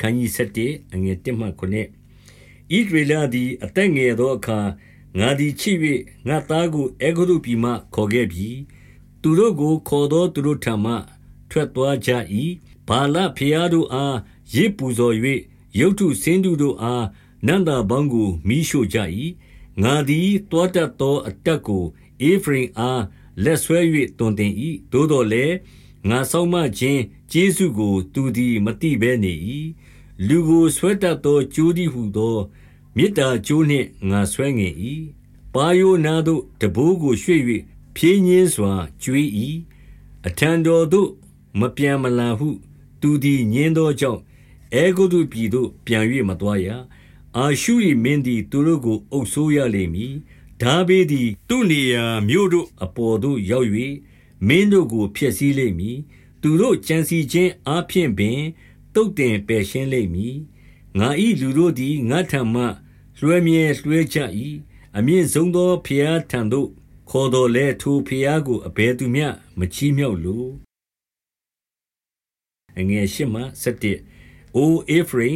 ခန်းကြီး7အငယ်1မှ9ဣဒရေလသည်အသက်ငယ်သောအခါငါသည်ချစ်၍ငါသားကိုအေဂုရုပြည်မှခေါ်ခဲ့ပြီသူတို့ကိုခေါ်သောသူတို့ထံမှထွက်သွားကြ၏ဘာလဖျားတို့အားရစ်ပူဇော်၍ရုတ်ထုစင်းတုတို့အားနန္တာပေါင်းကိုမိရှို့ကြ၏ငါသည်တောတတ်သောအတက်ကိုအေဖရင်အားလက်ဆွဲ၍တွင်တင်၏သို့တော်လည်း ငါဆောင်မခြင်းကျေးဇူးကို သူသည်မတိဘဲနေ၏လူကိုဆွဲတတ်သောကြိုးသည်ဟုသောမေတ္တာကြိုးနှင့်ငါဆွဲငင်၏ပါယိုနာတို့တဘိုးကိုရွှေ့၍ဖြင်းညင်းစွာကျွေး၏အထံတော်သို့မပြန်မလာဟု သူသည်ညင်းသောကြောင့်အေဂုတုပြည်သို့ပြန်၍မသွားရအာရှုရိမင်းသည်သူတို့ကိုအုပ်ဆိုးရလိမ့်မည်ဒါဘေးသည်သူ့နေရာမြို့တို့အပေါ်သို့ရောက်၍ မင်းတို့ကို ဖျက်ဆီးလိမ့်မည် သူတို့ကြံစီခြင်းအပြင်ပင်တုတ်တင်ပယ်ရှင်းလိမ့်မည် ငါ၏လူတို့သည် ငါထံမှ လွှဲမြဲလွှဲကြ၏အမြင့်ဆုံးသောဖျားထံသို့ ခေါ်တော်လဲထိုဖျားကို အဘယ်သူမျှ မချီးမြှောက်လိုအငယ်ရှိမှ7အိုအေဖရိ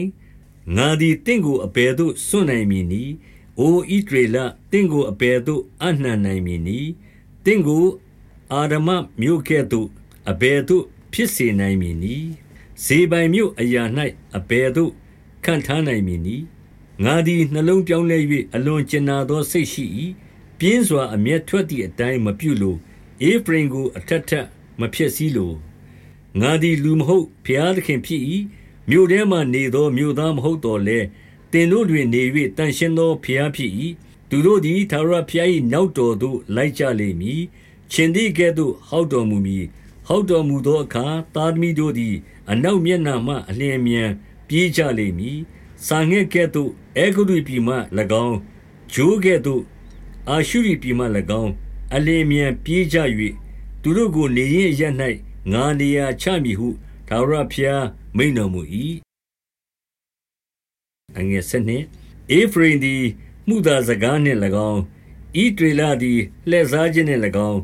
ငါသည်တင့်ကို အဘယ်သို့ စွန့်နိုင် မည်နည်း အိုဣဒရေလတင့်ကို အဘယ်သို့အနှံနိုင်မည်နည်းတင့်ကို အာရမမြို့ကဲ့သို့အဘယ်သို့ ဖြစ်စေနိုင်မည်နည်းဇေပိုင်မြို့အရာ၌အဘယ်သို့ခံထားနိုင်မည်နည်းငါသည်နှလုံးပြောင်းလဲ၍အလွန်ကျင်နာသောစိတ်ရှိ၏ပြင်းစွာအမျက်ထွက်သည့်အတိုင်းမပြုလိုအေဖရင်ကိုအထက်ထက်မဖြစ်စည်းလိုငါသည်လူမဟုတ်ဖျားသခင်ဖြစ်၏မြို့ထဲမှနေသောမြို့သားမဟုတ်တော်လဲတင်တို့တွင်နေ၍တန်ရှင်းသောဖျားဖြစ်၏သူတို့သည်သာရဖျား၏နောက်တော်သို့လိုက်ကြလိမ့်မည် ရှင်သည်ကဲ့သို့ ဟောက်တော်မူမည် ဟောက်တော်မူသောအခါ သားသမီးတို့သည် အနောက်မျက်နှာမှ အလျင်မြန် ပြေးကြလိမ့်မည် စာငှက်ကဲ့သို့အေဂုရုပြည်မှ၎င်းဂျိုးကဲ့သို့ အာရှုရိပြည်မှ၎င်း အလင်းမြန်ပြေးကြ၍သူတို့ကို နေရင်ရ၌ငါနေရာချမည်ဟုသာရဖျား မိန်တော်မူ၏အငယ်စနစ်အေဖရင်သည်မှုသာစကားနှင့်၎င်းဤဒေလာသည် လှည့်စားခြင်းနှင့်၎င်း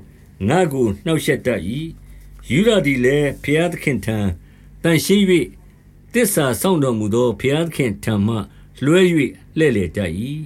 ငါကိုနှောက်ယှက်တတ်၏ယူရသည်လည်းဖျားသခင်ထံတန်ရှင်း၍တစ္ဆာဆောင်တော်မူသောဘုရားသခင်ထံမှလွှဲ၍လှဲ့လေတတ်၏